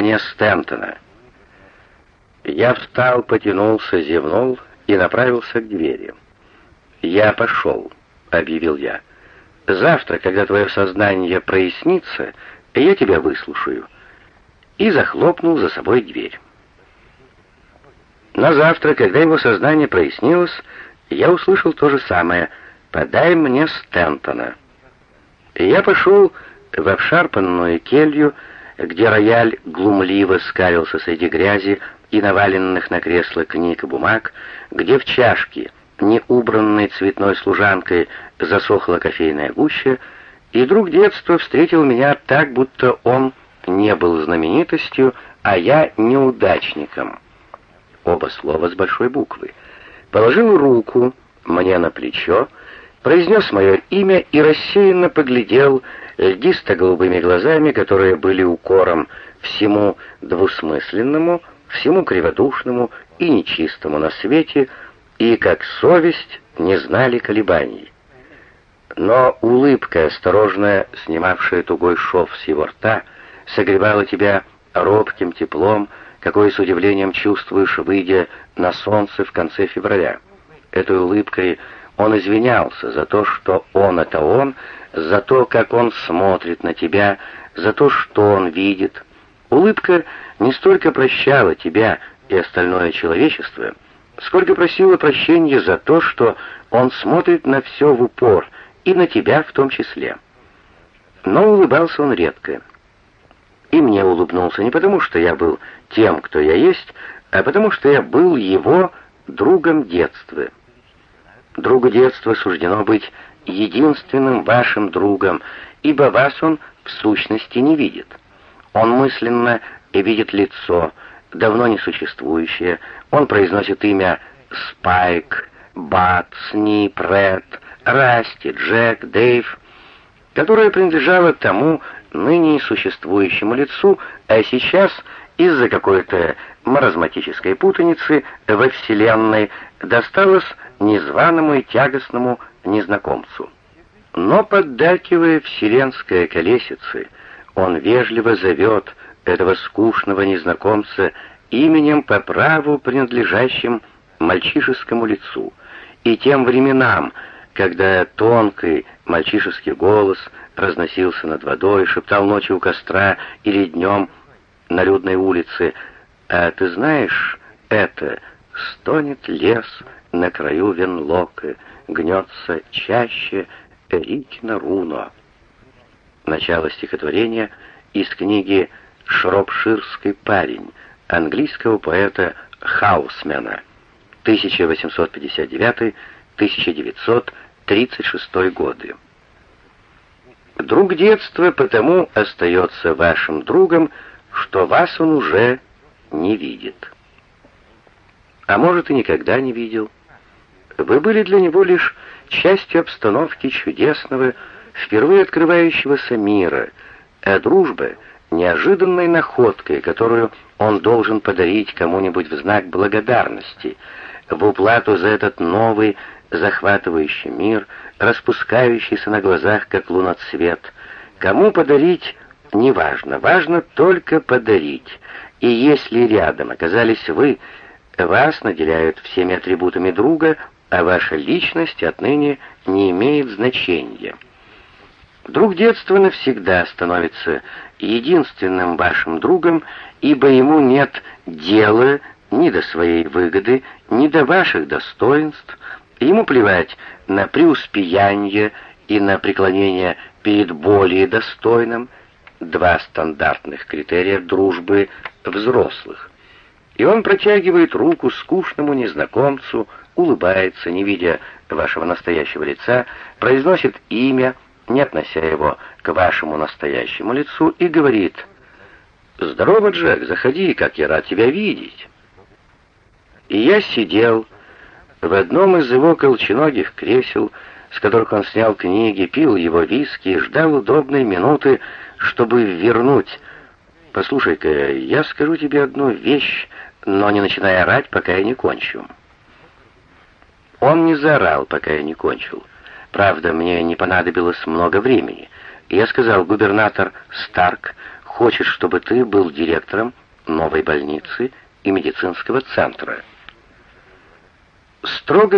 мне Стентона». Я встал, потянулся, зевнул и направился к двери. «Я пошел», — объявил я. «Завтра, когда твое сознание прояснится, я тебя выслушаю». И захлопнул за собой дверь. На завтра, когда его сознание прояснилось, я услышал то же самое «Подай мне Стентона». Я пошел в обшарпанную келью, где рояль глумливо скалился среди грязи и наваленных на кресло книг и бумаг, где в чашке, не убранной цветной служанкой, засохла кофейная гуща, и друг детства встретил меня так, будто он не был знаменитостью, а я неудачником. Оба слова с большой буквы. Положил руку мне на плечо, произнес мое имя и рассеянно поглядел льдисто-голубыми глазами, которые были укором всему двусмысленному, всему криводушному и нечистому на свете, и, как совесть, не знали колебаний. Но улыбка, осторожно снимавшая тугой шов с его рта, согревала тебя робким теплом, какое с удивлением чувствуешь, выйдя на солнце в конце февраля. Этой улыбкой он извинялся за то, что он — это он, за то, как он смотрит на тебя, за то, что он видит. Улыбка не столько прощала тебя и остальное человечество, сколько просила прощения за то, что он смотрит на все в упор, и на тебя в том числе. Но улыбался он редко. И мне улыбнулся не потому, что я был тем, кто я есть, а потому, что я был его другом детства. Другу детства суждено быть единственным вашим другом, ибо вас он в сущности не видит. Он мысленно видит лицо, давно не существующее, он произносит имя Спайк, Бат, Снип, Ред, Расти, Джек, Дэйв, которое принадлежало тому ныне существующему лицу, а сейчас из-за какой-то маразматической путаницы во Вселенной досталось незваному и тягостному незнакомцу. Но, поддакивая вселенской колесице, он вежливо зовет этого скучного незнакомца именем по праву принадлежащим мальчишескому лицу и тем временам, когда тонкий мальчишеский голос разносился над водой, шептал ночью у костра или днем на людной улице, «А ты знаешь, это стонет лес на краю Венлока, гнется чаще Рикина Руно». Начало стихотворения из книги «Шропширский парень» английского поэта Хаусмена 1859-1936 годы. Друг детства потому остается вашим другом, что вас он уже не видит. А может и никогда не видел. Вы были для него лишь частью обстановки чудесного, впервые открывающегося мира, а дружба — неожиданной находкой, которую он должен подарить кому-нибудь в знак благодарности, в уплату за этот новый, захватывающий мир, распускающийся на глазах, как луноцвет. Кому подарить, неважно, важно только подарить. И если рядом оказались вы, вас наделяют всеми атрибутами друга, а ваша личность отныне не имеет значения. Друг детства навсегда становится единственным вашим другом, ибо ему нет дела ни до своей выгоды, ни до ваших достоинств, ему плевать на преуспеяние и на преклонение перед более достойным, два стандартных критерия дружбы взрослых. И он протягивает руку скучному незнакомцу, улыбается, не видя вашего настоящего лица, произносит имя, не относя его к вашему настоящему лицу, и говорит «Здорово, Джек, заходи, как я рад тебя видеть». И я сидел в одном из его колченогих кресел, с которых он снял книги, пил его виски и ждал удобной минуты, чтобы вернуть. «Послушай-ка, я скажу тебе одну вещь, но не начинай орать, пока я не кончу». Он не заорал, пока я не кончил. Правда, мне не понадобилось много времени. Я сказал, губернатор Старк хочет, чтобы ты был директором новой больницы и медицинского центра. Строго